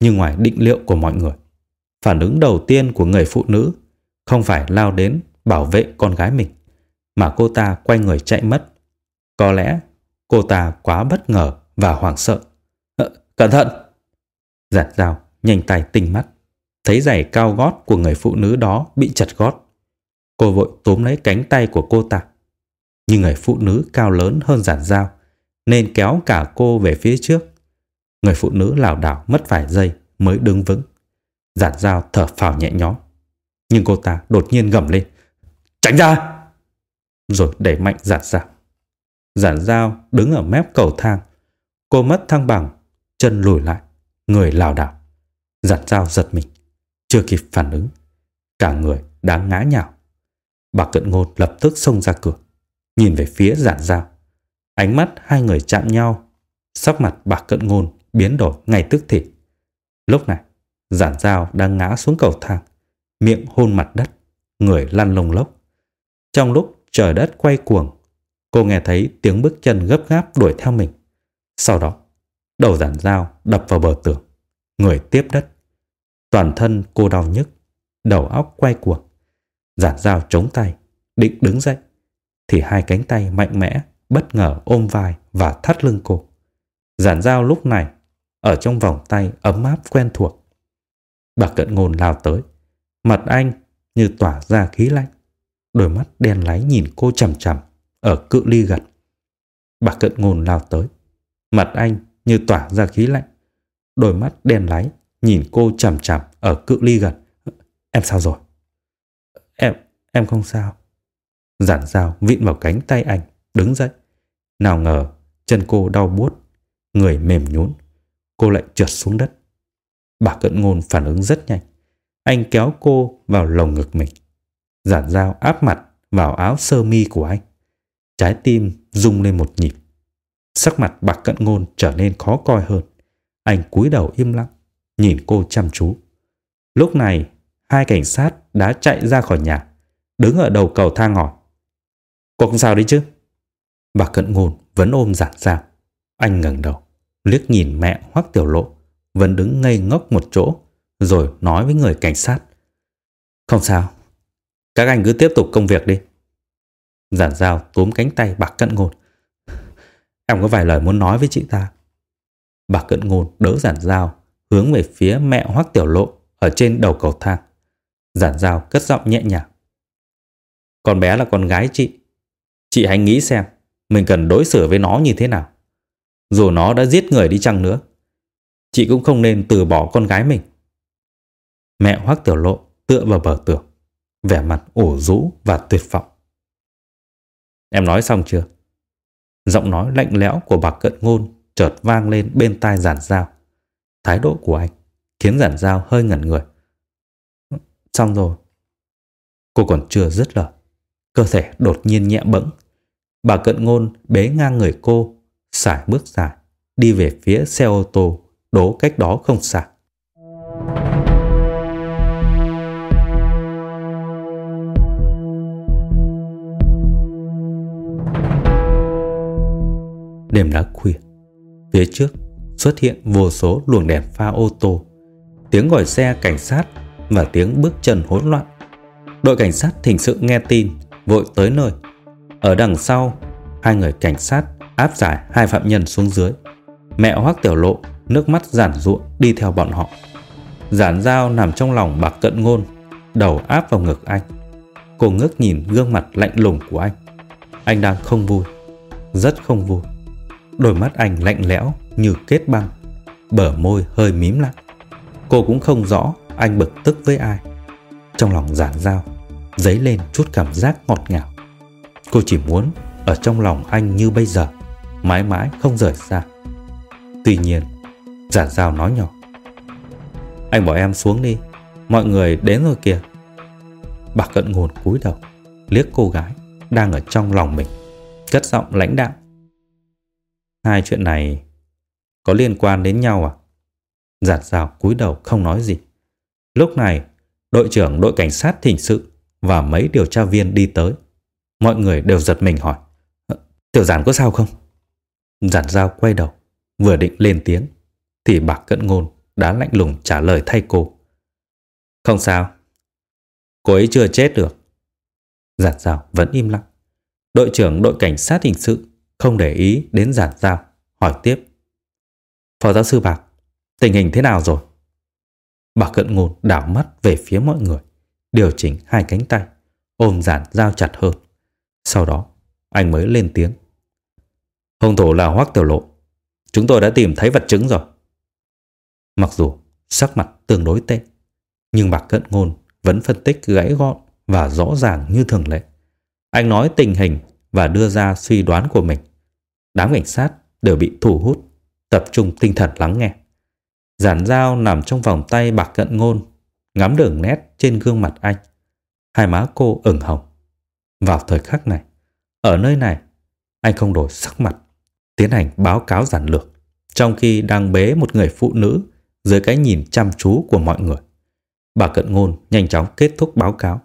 Nhưng ngoài định liệu của mọi người, phản ứng đầu tiên của người phụ nữ không phải lao đến bảo vệ con gái mình, mà cô ta quay người chạy mất. Có lẽ cô ta quá bất ngờ và hoảng sợ. Ờ, cẩn thận! Giản dao nhanh tay tinh mắt, thấy giày cao gót của người phụ nữ đó bị chặt gót. Cô vội túm lấy cánh tay của cô ta. Nhưng người phụ nữ cao lớn hơn giản dao, nên kéo cả cô về phía trước. Người phụ nữ lảo đảo mất vài giây mới đứng vững. Giản dao thở phào nhẹ nhõm. Nhưng cô ta đột nhiên gầm lên. Tránh ra! Rồi đẩy mạnh giản dao. Giản dao đứng ở mép cầu thang. Cô mất thăng bằng, chân lùi lại, người lảo đảo. Giặt dao giật mình, chưa kịp phản ứng. Cả người đã ngã nhào. Bà cận ngôn lập tức xông ra cửa, nhìn về phía giản dao. Ánh mắt hai người chạm nhau, sắc mặt bà cận ngôn biến đổi ngay tức thì. Lúc này, giản dao đang ngã xuống cầu thang, miệng hôn mặt đất, người lăn lông lốc. Trong lúc trời đất quay cuồng, cô nghe thấy tiếng bước chân gấp gáp đuổi theo mình. Sau đó, đầu giản dao đập vào bờ tường, người tiếp đất. Toàn thân cô đau nhức, đầu óc quay cuồng. Giản dao chống tay, định đứng dậy, thì hai cánh tay mạnh mẽ bất ngờ ôm vai và thắt lưng cô. Giản dao lúc này ở trong vòng tay ấm áp quen thuộc. Bà cận ngôn lao tới, mặt anh như tỏa ra khí lạnh, đôi mắt đen láy nhìn cô chằm chằm ở cự ly gần. Bà cận ngôn lao tới, mặt anh như tỏa ra khí lạnh, đôi mắt đen láy nhìn cô chằm chằm ở cự ly gần. Em sao rồi? Em, em không sao. Giản dao vịn vào cánh tay anh, đứng dậy. Nào ngờ, chân cô đau buốt, người mềm nhũn cô lại trượt xuống đất. Bà cận ngôn phản ứng rất nhanh. Anh kéo cô vào lồng ngực mình. Giản dao áp mặt vào áo sơ mi của anh. Trái tim rung lên một nhịp. Sắc mặt bạc cận ngôn trở nên khó coi hơn. Anh cúi đầu im lặng, nhìn cô chăm chú. Lúc này, hai cảnh sát đã chạy ra khỏi nhà, đứng ở đầu cầu thang hỏi. Cô không sao đấy chứ? Bà cận ngôn vẫn ôm giản dao. Anh ngẩng đầu liếc nhìn mẹ Hoắc Tiểu Lộ, vẫn đứng ngây ngốc một chỗ, rồi nói với người cảnh sát. Không sao, các anh cứ tiếp tục công việc đi. Giản dao túm cánh tay bạc cận ngôn. Em có vài lời muốn nói với chị ta. Bà cận ngôn đỡ giản dao, hướng về phía mẹ Hoắc Tiểu Lộ ở trên đầu cầu thang. Giản dao cất giọng nhẹ nhàng. Con bé là con gái chị. Chị hãy nghĩ xem mình cần đối xử với nó như thế nào. Dù nó đã giết người đi chăng nữa Chị cũng không nên từ bỏ con gái mình Mẹ Hoắc Tiểu Lộ tựa vào bờ tường Vẻ mặt ủ rũ và tuyệt vọng Em nói xong chưa? Giọng nói lạnh lẽo của bà cận ngôn chợt vang lên bên tai giản dao. Thái độ của anh khiến giản dao hơi ngẩn người. Xong rồi. Cô còn chưa dứt lời. Cơ thể đột nhiên nhẹ bẫng. Bà cận ngôn bế ngang người cô xài bước dài, đi về phía xe ô tô đố cách đó không xa. Đêm đã khuya, phía trước xuất hiện vô số luồng đèn pha ô tô, tiếng gọi xe cảnh sát và tiếng bước chân hỗn loạn. Đội cảnh sát thỉnh sự nghe tin, vội tới nơi. Ở đằng sau, hai người cảnh sát áp giải hai phạm nhân xuống dưới. Mẹ Hoắc Tiểu Lộ nước mắt giản ruộng đi theo bọn họ. Giản dao nằm trong lòng bạc cận ngôn, đầu áp vào ngực anh. Cô ngước nhìn gương mặt lạnh lùng của anh. Anh đang không vui, rất không vui. Đôi mắt anh lạnh lẽo như kết băng, bờ môi hơi mím lại. Cô cũng không rõ anh bực tức với ai. Trong lòng giản dao, dấy lên chút cảm giác ngọt ngào. Cô chỉ muốn ở trong lòng anh như bây giờ mãi mãi không rời xa. Tuy nhiên, giản dao nói nhỏ. Anh bỏ em xuống đi, mọi người đến rồi kìa. Bà cận ngôn cúi đầu Liếc cô gái đang ở trong lòng mình Cất giọng lãnh đạo Hai chuyện này Có liên quan đến nhau à? Giản rào cúi đầu không nói gì. Lúc này, Đội trưởng đội cảnh sát hình sự Và mấy điều tra viên đi tới. Mọi người đều giật mình hỏi ờ, Tiểu giản có sao không? Giản dao quay đầu, Vừa định lên tiếng, Thì bạc cận ngôn đã lạnh lùng trả lời thay cô, Không sao. Cô ấy chưa chết được. Giản dao vẫn im lặng. Đội trưởng đội cảnh sát hình sự không để ý đến giản giao Hỏi tiếp Phó giáo sư Bạc Tình hình thế nào rồi Bạc cận ngôn đảo mắt về phía mọi người Điều chỉnh hai cánh tay Ôm giản giao chặt hơn Sau đó anh mới lên tiếng Hung thủ là Hoắc Tiểu Lộ. Chúng tôi đã tìm thấy vật chứng rồi. Mặc dù sắc mặt tương đối tệ, nhưng Bạc Cận Ngôn vẫn phân tích gãy gọn và rõ ràng như thường lệ. Anh nói tình hình và đưa ra suy đoán của mình. Đám cảnh sát đều bị thu hút, tập trung tinh thần lắng nghe. Giản dao nằm trong vòng tay Bạc Cận Ngôn, ngắm đường nét trên gương mặt anh. Hai má cô ửng hồng. Vào thời khắc này, ở nơi này, anh không đổi sắc mặt tiến hành báo cáo giản lược, trong khi đang bế một người phụ nữ dưới cái nhìn chăm chú của mọi người. Bà Cận Ngôn nhanh chóng kết thúc báo cáo.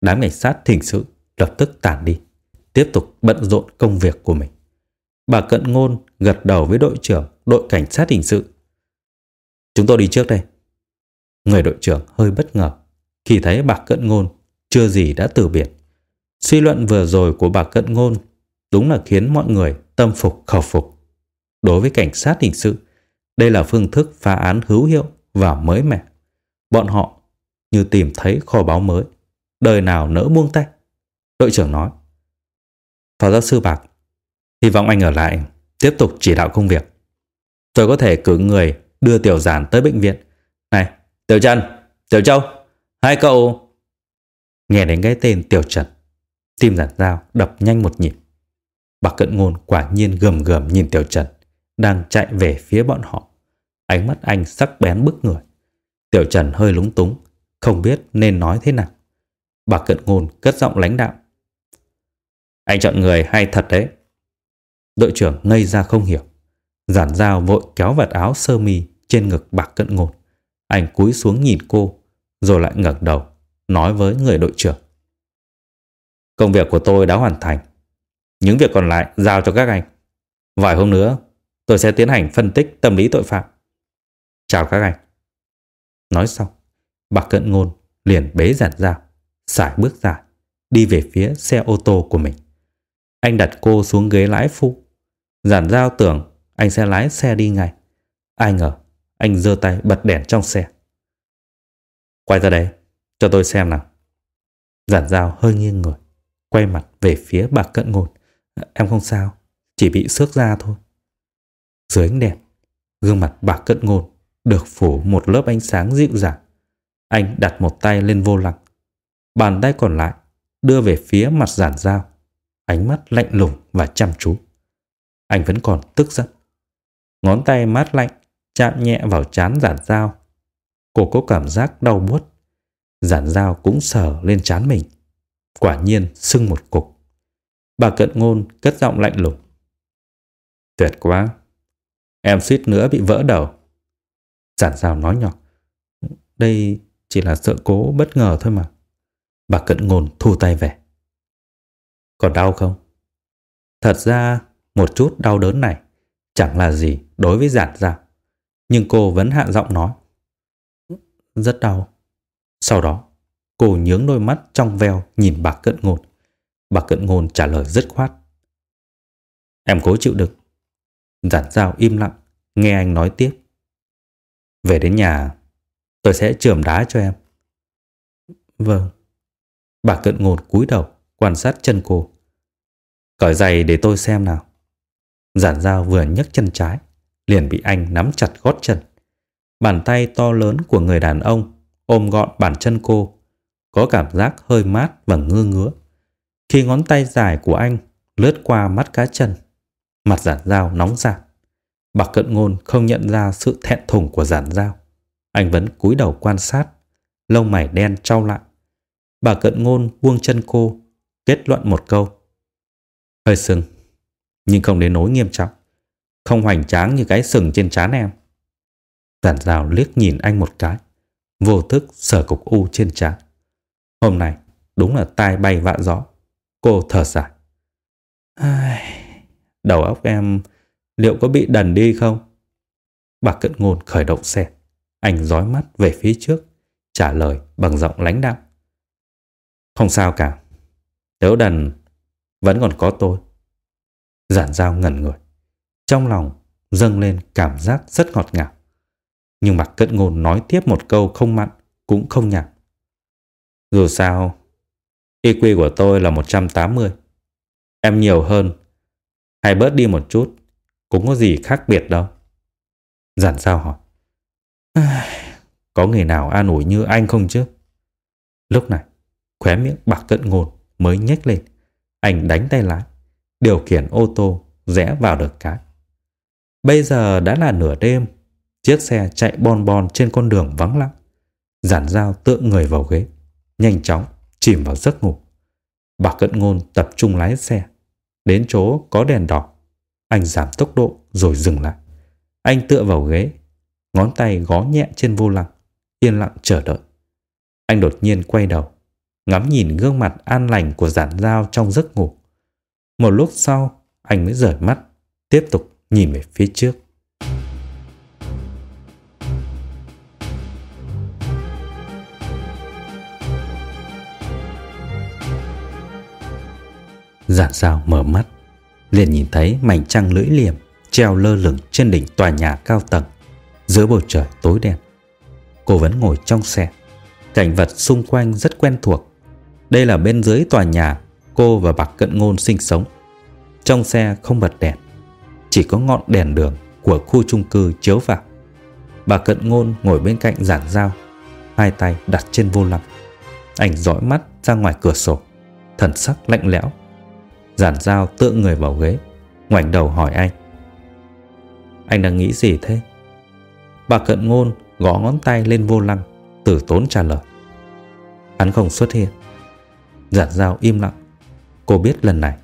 Đám cảnh sát thỉnh sự lập tức tản đi, tiếp tục bận rộn công việc của mình. Bà Cận Ngôn gật đầu với đội trưởng đội cảnh sát hình sự. Chúng tôi đi trước đây. Người đội trưởng hơi bất ngờ khi thấy bà Cận Ngôn chưa gì đã từ biệt. Suy luận vừa rồi của bà Cận Ngôn đúng là khiến mọi người tâm phục khẩu phục. Đối với cảnh sát hình sự, đây là phương thức phá án hữu hiệu và mới mẻ. Bọn họ như tìm thấy kho báu mới, đời nào nỡ buông tay. Đội trưởng nói. Phó giáo sư Bạc, hy vọng anh ở lại, tiếp tục chỉ đạo công việc. Tôi có thể cử người đưa Tiểu Giản tới bệnh viện. Này, Tiểu Trần, Tiểu Châu, hai cậu... Nghe đến cái tên Tiểu Trần, tim giản dao đập nhanh một nhịp. bà cận ngôn quả nhiên gầm gầm nhìn Tiểu Trần, đang chạy về phía bọn họ. Ánh mắt anh sắc bén bức người. Tiểu Trần hơi lúng túng, không biết nên nói thế nào. bà cận ngôn cất giọng lãnh đạo. Anh chọn người hay thật đấy. Đội trưởng ngây ra không hiểu. Giản dao vội kéo vạt áo sơ mi trên ngực bạc cận ngôn. Anh cúi xuống nhìn cô, rồi lại ngẩng đầu, nói với người đội trưởng. Công việc của tôi đã hoàn thành. Những việc còn lại giao cho các anh. Vài hôm nữa, tôi sẽ tiến hành phân tích tâm lý tội phạm. Chào các anh. Nói xong, bạc cận ngôn liền bế giản dao, xài bước dài, đi về phía xe ô tô của mình. Anh đặt cô xuống ghế lái phụ. Giản dao tưởng anh sẽ lái xe đi ngay. Ai ngờ, anh giơ tay bật đèn trong xe. Quay ra đây, cho tôi xem nào. Giản dao hơi nghiêng người, quay mặt về phía bà cận ngôn. Em không sao, chỉ bị xước da thôi. Dưới ánh đèn, gương mặt bà cận ngôn được phủ một lớp ánh sáng dịu dàng. Anh đặt một tay lên vô lăng, bàn tay còn lại đưa về phía mặt giản dao, ánh mắt lạnh lùng và chăm chú. Anh vẫn còn tức giận. Ngón tay mát lạnh, chạm nhẹ vào chán giản dao. Cô có cảm giác đau buốt. Giản dao cũng sờ lên chán mình. Quả nhiên sưng một cục. Bà cận ngôn cất giọng lạnh lùng. Tuyệt quá. Em suýt nữa bị vỡ đầu. Giản dao nói nhỏ. Đây chỉ là sợ cố bất ngờ thôi mà. Bà cận ngôn thu tay về. Còn đau không? Thật ra một chút đau đớn này chẳng là gì đối với giản rào. Nhưng cô vẫn hạ giọng nói. Rất đau. Sau đó, cô nhướng đôi mắt trong veo nhìn bà cận ngôn. Bà Cận Ngôn trả lời dứt khoát. Em cố chịu đựng. Giản dao im lặng, nghe anh nói tiếp. Về đến nhà, tôi sẽ trường đá cho em. Vâng. Bà Cận Ngôn cúi đầu, quan sát chân cô. Cởi giày để tôi xem nào. Giản dao vừa nhấc chân trái, liền bị anh nắm chặt gót chân. Bàn tay to lớn của người đàn ông ôm gọn bàn chân cô, có cảm giác hơi mát và ngơ ngứa. Khi ngón tay dài của anh lướt qua mắt cá chân, mặt giản dao nóng rạt. Bạc cận ngôn không nhận ra sự thẹn thùng của giản dao. Anh vẫn cúi đầu quan sát, lông mày đen trao lại. Bà cận ngôn buông chân cô, kết luận một câu. Hơi sưng, nhưng không đến nỗi nghiêm trọng. Không hoành tráng như cái sừng trên trán em. Giản rào liếc nhìn anh một cái, vô thức sở cục u trên trán. Hôm nay đúng là tai bay vạ gió. Cô thở dài. Ai... Đầu óc em liệu có bị đần đi không? Bà cận ngôn khởi động xe. Anh dói mắt về phía trước, trả lời bằng giọng lãnh đạm. Không sao cả. Nếu đần, vẫn còn có tôi. Giản dao ngẩn người. Trong lòng dâng lên cảm giác rất ngọt ngào. Nhưng Mạc Cận Ngôn nói tiếp một câu không mặn, cũng không nhạt. Dù sao, IQ của tôi là 180. Em nhiều hơn, hay bớt đi một chút, cũng có gì khác biệt đâu. Giản sao hỏi. Có người nào an ủi như anh không chứ? Lúc này, khóe miệng bạc cận ngôn mới nhếch lên. Anh đánh tay lái, điều khiển ô tô rẽ vào được cái. Bây giờ đã là nửa đêm, chiếc xe chạy bon bon trên con đường vắng lặng. Giản dao tựa người vào ghế, nhanh chóng chìm vào giấc ngủ. Bạc cận ngôn tập trung lái xe. Đến chỗ có đèn đỏ, anh giảm tốc độ rồi dừng lại. Anh tựa vào ghế, ngón tay gó nhẹ trên vô lăng, yên lặng chờ đợi. Anh đột nhiên quay đầu, ngắm nhìn gương mặt an lành của giản dao trong giấc ngủ. Một lúc sau, anh mới rời mắt, tiếp tục nhìn về phía trước. Giản dao mở mắt, liền nhìn thấy mảnh trăng lưỡi liềm treo lơ lửng trên đỉnh tòa nhà cao tầng giữa bầu trời tối đen. Cô vẫn ngồi trong xe. Cảnh vật xung quanh rất quen thuộc. Đây là bên dưới tòa nhà cô và bạc cận ngôn sinh sống. Trong xe không bật đèn, chỉ có ngọn đèn đường của khu chung cư chiếu vào. Bà cận ngôn ngồi bên cạnh giản dao, hai tay đặt trên vô lăng. Ảnh dõi mắt ra ngoài cửa sổ, thần sắc lạnh lẽo. Giản dao tựa người vào ghế, ngoảnh đầu hỏi anh. Anh đang nghĩ gì thế? Bà cận ngôn gõ ngón tay lên vô lăng, tử tốn trả lời. Hắn không xuất hiện. Giản dao im lặng. Cô biết lần này,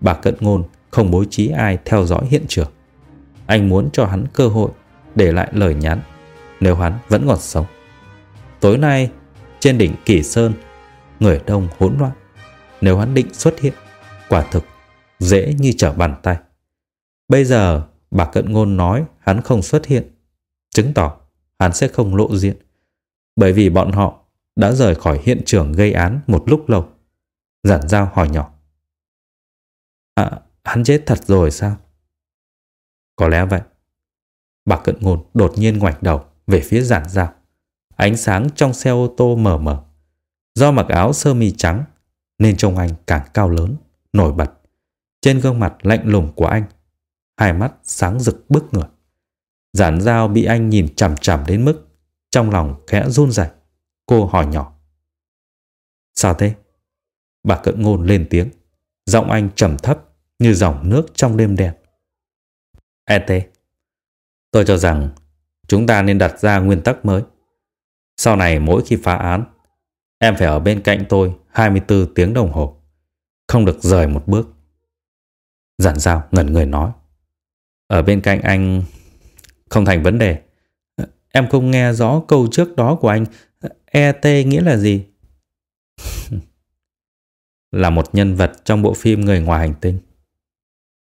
bà cận ngôn không bố trí ai theo dõi hiện trường. Anh muốn cho hắn cơ hội để lại lời nhắn nếu hắn vẫn còn sống. Tối nay, trên đỉnh Kỳ Sơn, người đông hỗn loạn. Nếu hắn định xuất hiện, quả thực dễ như trở bàn tay. Bây giờ, bà Cận Ngôn nói hắn không xuất hiện, chứng tỏ hắn sẽ không lộ diện. Bởi vì bọn họ đã rời khỏi hiện trường gây án một lúc lâu. Giản giao hỏi nhỏ. À, hắn chết thật rồi sao? Có lẽ vậy. Bà Cận Ngôn đột nhiên ngoảnh đầu về phía giản giao. Ánh sáng trong xe ô tô mờ mờ. Do mặc áo sơ mi trắng nên trông anh càng cao lớn, nổi bật. Trên gương mặt lạnh lùng của anh, hai mắt sáng rực bức người. Giản dao bị anh nhìn chằm chằm đến mức trong lòng khẽ run rẩy. Cô hỏi nhỏ. Sao thế? Bà cận ngôn lên tiếng. Giọng anh trầm thấp như dòng nước trong đêm đen. ET, tôi cho rằng chúng ta nên đặt ra nguyên tắc mới. Sau này mỗi khi phá án, em phải ở bên cạnh tôi 24 tiếng đồng hồ. Không được rời một bước. Giản giao ngẩn người nói. Ở bên cạnh anh không thành vấn đề. Em không nghe rõ câu trước đó của anh. ET nghĩa là gì? là một nhân vật trong bộ phim Người ngoài hành tinh.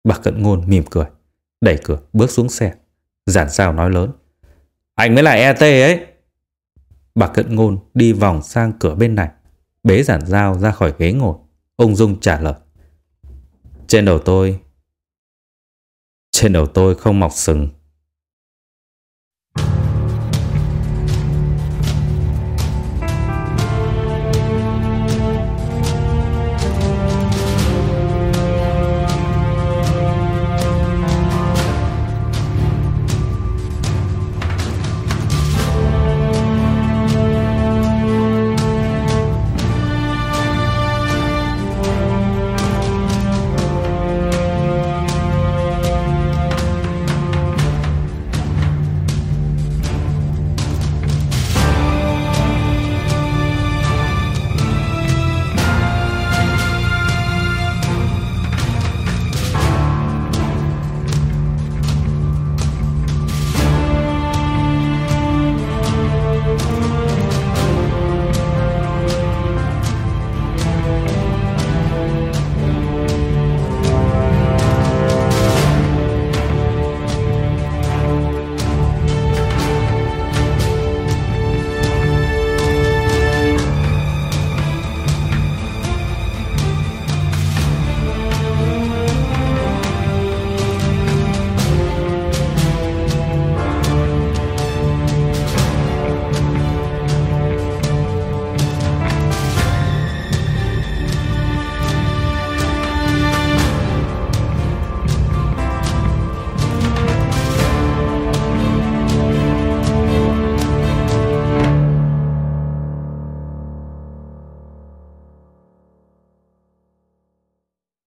Bà Cận Ngôn mỉm cười, đẩy cửa bước xuống xe. Giản sao nói lớn. Anh mới là ET ấy. Bà Cận Ngôn đi vòng sang cửa bên này, bế giản dao ra khỏi ghế ngồi. Ung dung trả lời. Trên đầu tôi trên đầu tôi không mọc sừng